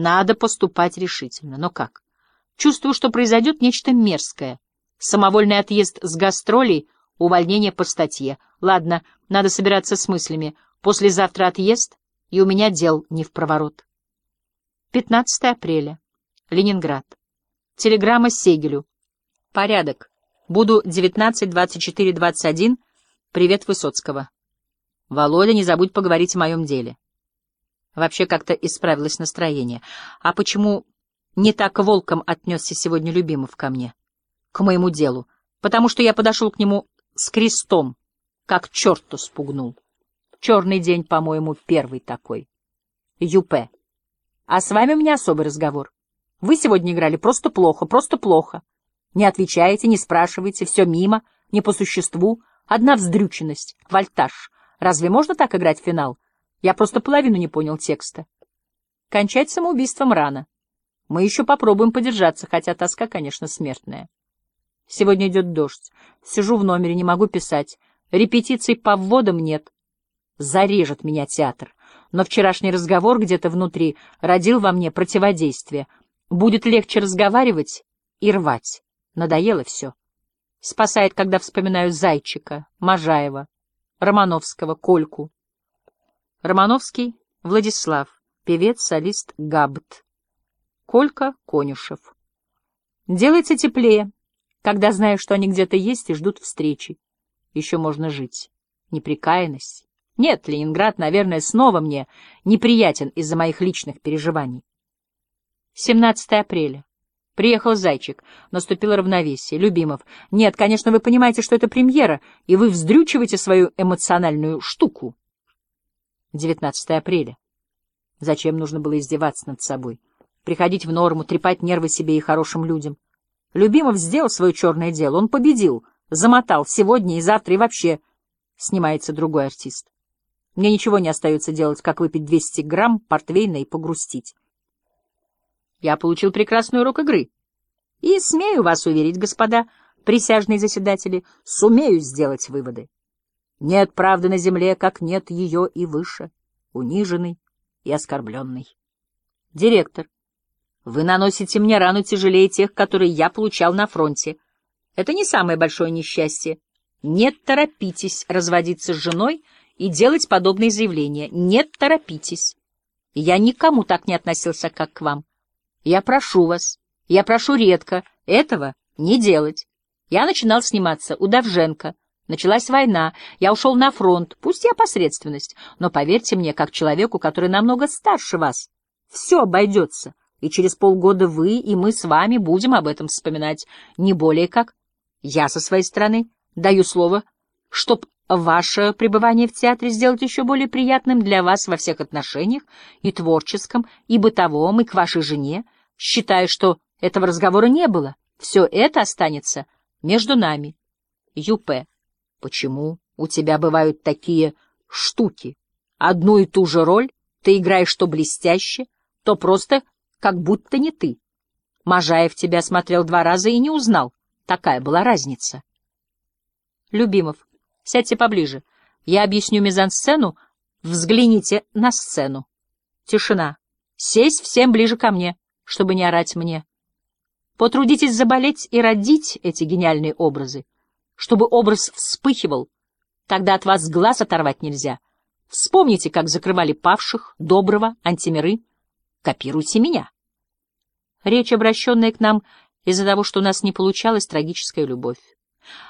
Надо поступать решительно. Но как? Чувствую, что произойдет нечто мерзкое. Самовольный отъезд с гастролей, увольнение по статье. Ладно, надо собираться с мыслями. Послезавтра отъезд, и у меня дел не в проворот. 15 апреля. Ленинград. Телеграмма Сегелю. Порядок. Буду 19-24-21. Привет Высоцкого. Володя, не забудь поговорить о моем деле. Вообще как-то исправилось настроение. А почему не так волком отнесся сегодня Любимов ко мне? К моему делу. Потому что я подошел к нему с крестом, как черту спугнул. Черный день, по-моему, первый такой. Юпе. А с вами у меня особый разговор. Вы сегодня играли просто плохо, просто плохо. Не отвечаете, не спрашиваете, все мимо, не по существу. Одна вздрюченность, вольтаж. Разве можно так играть в финал? Я просто половину не понял текста. Кончать самоубийством рано. Мы еще попробуем подержаться, хотя тоска, конечно, смертная. Сегодня идет дождь. Сижу в номере, не могу писать. Репетиций по вводам нет. Зарежет меня театр. Но вчерашний разговор где-то внутри родил во мне противодействие. Будет легче разговаривать и рвать. Надоело все. Спасает, когда вспоминаю Зайчика, Можаева, Романовского, Кольку. Романовский Владислав, певец, солист Габт. Колька Конюшев. Делается теплее, когда знаешь, что они где-то есть и ждут встречи. Еще можно жить. Неприкаянность. Нет, Ленинград, наверное, снова мне неприятен из-за моих личных переживаний. 17 апреля. Приехал Зайчик. Наступило равновесие. Любимов. Нет, конечно, вы понимаете, что это премьера, и вы вздрючиваете свою эмоциональную штуку. 19 апреля. Зачем нужно было издеваться над собой? Приходить в норму, трепать нервы себе и хорошим людям. Любимов сделал свое черное дело. Он победил, замотал сегодня и завтра, и вообще снимается другой артист. Мне ничего не остается делать, как выпить 200 грамм портвейна и погрустить. Я получил прекрасный урок игры. И смею вас уверить, господа, присяжные заседатели, сумею сделать выводы. Нет правды на земле, как нет ее и выше, униженный и оскорбленный. Директор, вы наносите мне рану тяжелее тех, которые я получал на фронте. Это не самое большое несчастье. Не торопитесь разводиться с женой и делать подобные заявления. Не торопитесь. Я никому так не относился, как к вам. Я прошу вас, я прошу редко, этого не делать. Я начинал сниматься у Давженко. Началась война, я ушел на фронт, пусть я посредственность, но поверьте мне, как человеку, который намного старше вас, все обойдется, и через полгода вы и мы с вами будем об этом вспоминать, не более как. Я со своей стороны даю слово, чтоб ваше пребывание в театре сделать еще более приятным для вас во всех отношениях, и творческом, и бытовом, и к вашей жене, считая, что этого разговора не было. Все это останется между нами. Юпе, почему у тебя бывают такие штуки? Одну и ту же роль ты играешь то блестяще, то просто как будто не ты. Можаев тебя смотрел два раза и не узнал. Такая была разница. Любимов, Сядьте поближе. Я объясню мизансцену. Взгляните на сцену. Тишина. Сесть всем ближе ко мне, чтобы не орать мне. Потрудитесь заболеть и родить эти гениальные образы, чтобы образ вспыхивал. Тогда от вас глаз оторвать нельзя. Вспомните, как закрывали павших, доброго, антимиры. Копируйте меня. Речь, обращенная к нам из-за того, что у нас не получалась трагическая любовь.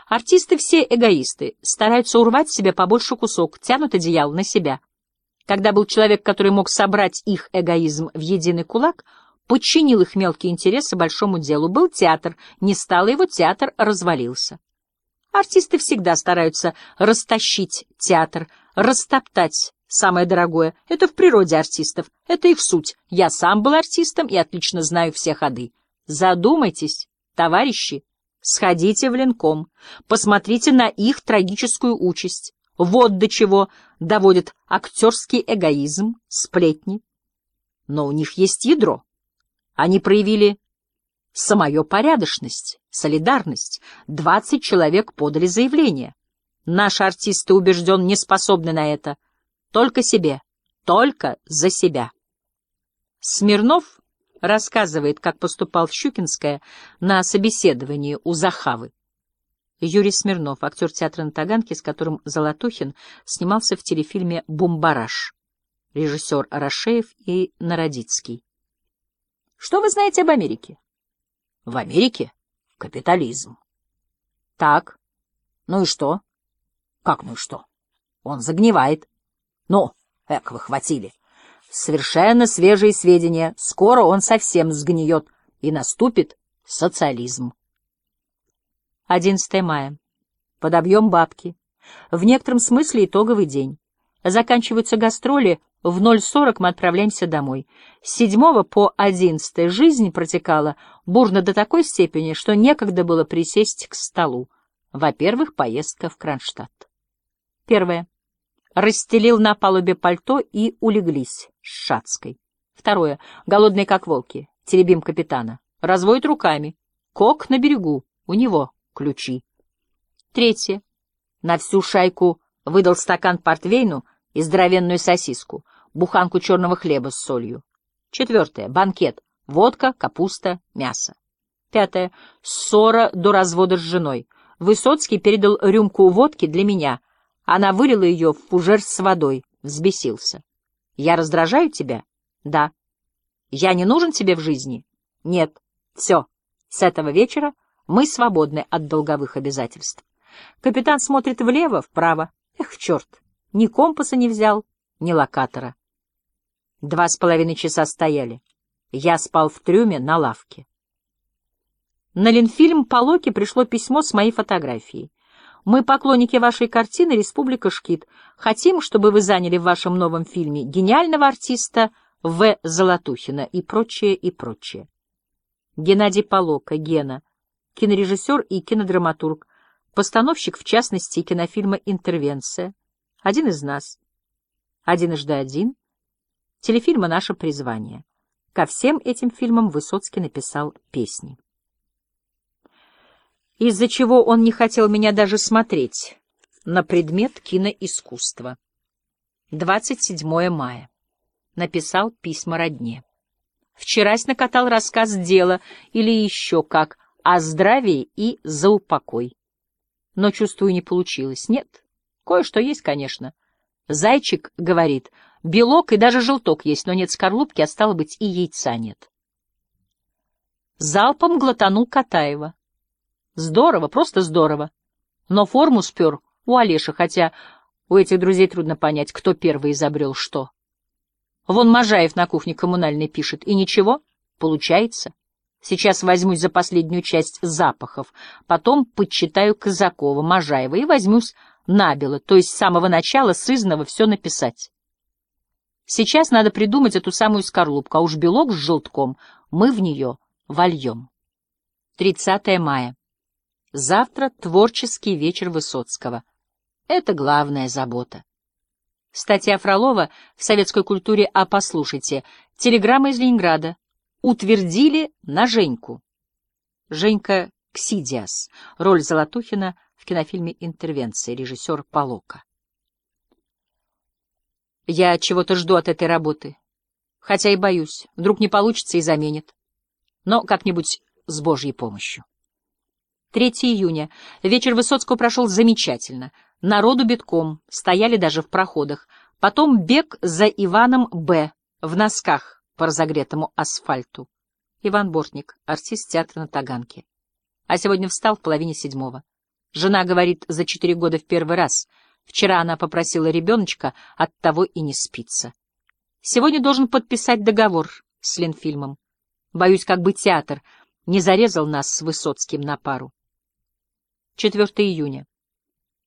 Артисты все эгоисты, стараются урвать себе побольше кусок, тянут одеяло на себя. Когда был человек, который мог собрать их эгоизм в единый кулак, подчинил их мелкие интересы большому делу, был театр, не стало его, театр развалился. Артисты всегда стараются растащить театр, растоптать самое дорогое. Это в природе артистов, это их суть. Я сам был артистом и отлично знаю все ходы. Задумайтесь, товарищи, Сходите в Ленком, посмотрите на их трагическую участь. Вот до чего доводит актерский эгоизм, сплетни. Но у них есть ядро. Они проявили самую порядочность, солидарность. Двадцать человек подали заявление. Наши артисты, убежден, не способны на это. Только себе, только за себя. Смирнов рассказывает, как поступал в Щукинское на собеседовании у Захавы. Юрий Смирнов, актер театра на Таганке, с которым Золотухин снимался в телефильме «Бумбараш». Режиссер Арашеев и Народицкий. Что вы знаете об Америке? В Америке капитализм. Так. Ну и что? Как ну и что? Он загнивает. Ну, эк, вы хватили. Совершенно свежие сведения. Скоро он совсем сгниет, и наступит социализм. 11 мая. Подобьем бабки. В некотором смысле итоговый день. Заканчиваются гастроли, в 0.40 мы отправляемся домой. С 7 по 11 жизнь протекала бурно до такой степени, что некогда было присесть к столу. Во-первых, поездка в Кронштадт. Первое расстелил на палубе пальто и улеглись с Шацкой. Второе. Голодные как волки. Теребим капитана. Разводит руками. Кок на берегу. У него ключи. Третье. На всю шайку выдал стакан портвейну и здоровенную сосиску, буханку черного хлеба с солью. Четвертое. Банкет. Водка, капуста, мясо. Пятое. Ссора до развода с женой. Высоцкий передал рюмку водки для меня — она вылила ее в фужер с водой, взбесился. «Я раздражаю тебя?» «Да». «Я не нужен тебе в жизни?» «Нет». «Все. С этого вечера мы свободны от долговых обязательств». Капитан смотрит влево, вправо. Эх, черт, ни компаса не взял, ни локатора. Два с половиной часа стояли. Я спал в трюме на лавке. На Ленфильм по Локе пришло письмо с моей фотографией. Мы поклонники вашей картины «Республика Шкит». Хотим, чтобы вы заняли в вашем новом фильме гениального артиста В. Золотухина и прочее, и прочее. Геннадий Полока, Гена, кинорежиссер и кинодраматург, постановщик, в частности, кинофильма «Интервенция», один из нас, один ижды один, телефильма «Наше призвание». Ко всем этим фильмам Высоцкий написал песни из-за чего он не хотел меня даже смотреть на предмет киноискусства. 27 мая. Написал письма родне. Вчерась накатал рассказ «Дело» или еще как «О здравии и за упокой». Но, чувствую, не получилось. Нет, кое-что есть, конечно. Зайчик говорит, белок и даже желток есть, но нет скорлупки, а стало быть, и яйца нет. Залпом глотанул Катаева. Здорово, просто здорово. Но форму спер у Олеша, хотя у этих друзей трудно понять, кто первый изобрел что. Вон Можаев на кухне коммунальной пишет, и ничего, получается. Сейчас возьмусь за последнюю часть запахов, потом подчитаю Казакова, Можаева и возьмусь набело, то есть с самого начала сызного все написать. Сейчас надо придумать эту самую скорлупку, а уж белок с желтком мы в нее вольем. 30 мая. Завтра творческий вечер Высоцкого. Это главная забота. Статья Фролова в советской культуре «А послушайте». Телеграмма из Ленинграда. Утвердили на Женьку. Женька Ксидиас. Роль Золотухина в кинофильме «Интервенция». Режиссер Полока. Я чего-то жду от этой работы. Хотя и боюсь. Вдруг не получится и заменит. Но как-нибудь с Божьей помощью. 3 июня. Вечер Высоцкого прошел замечательно. Народу битком, стояли даже в проходах. Потом бег за Иваном Б. в носках по разогретому асфальту. Иван Бортник, артист театра на Таганке. А сегодня встал в половине седьмого. Жена говорит, за четыре года в первый раз. Вчера она попросила ребеночка, от того и не спится. Сегодня должен подписать договор с Ленфильмом. Боюсь, как бы театр не зарезал нас с Высоцким на пару. 4 июня.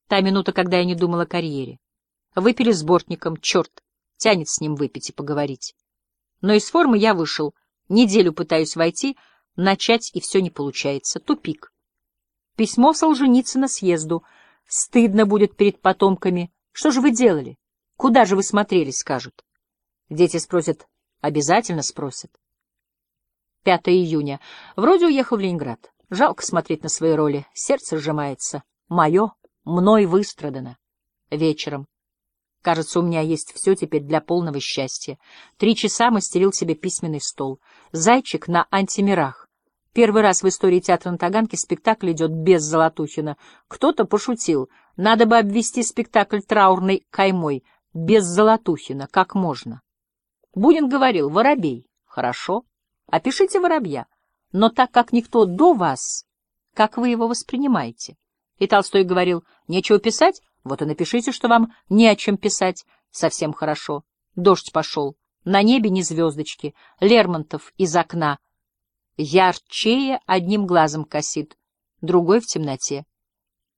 Та минута, когда я не думала о карьере. Выпили с бортником, черт, тянет с ним выпить и поговорить. Но из формы я вышел. Неделю пытаюсь войти, начать, и все не получается. Тупик. Письмо Солженицына съезду. Стыдно будет перед потомками. Что же вы делали? Куда же вы смотрели, скажут. Дети спросят. Обязательно спросят. 5 июня. Вроде уехал в Ленинград. Жалко смотреть на свои роли, сердце сжимается. Мое, мной выстрадано. Вечером. Кажется, у меня есть все теперь для полного счастья. Три часа мастерил себе письменный стол. Зайчик на антимирах. Первый раз в истории театра на Таганке спектакль идет без Золотухина. Кто-то пошутил. Надо бы обвести спектакль траурной каймой. Без Золотухина. Как можно? Бунин говорил, воробей. Хорошо. Опишите воробья. Но так как никто до вас, как вы его воспринимаете? И Толстой говорил, нечего писать, вот и напишите, что вам не о чем писать. Совсем хорошо. Дождь пошел. На небе ни звездочки. Лермонтов из окна — Ярчее одним глазом косит, другой в темноте.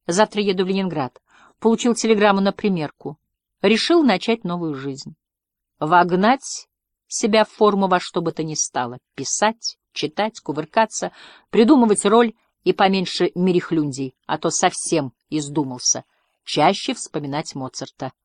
Завтра еду в Ленинград. Получил телеграмму на примерку. Решил начать новую жизнь. Вогнать себя в форму во что бы то ни стало. Писать, читать, кувыркаться, придумывать роль и поменьше мерехлюндей, а то совсем издумался. Чаще вспоминать Моцарта.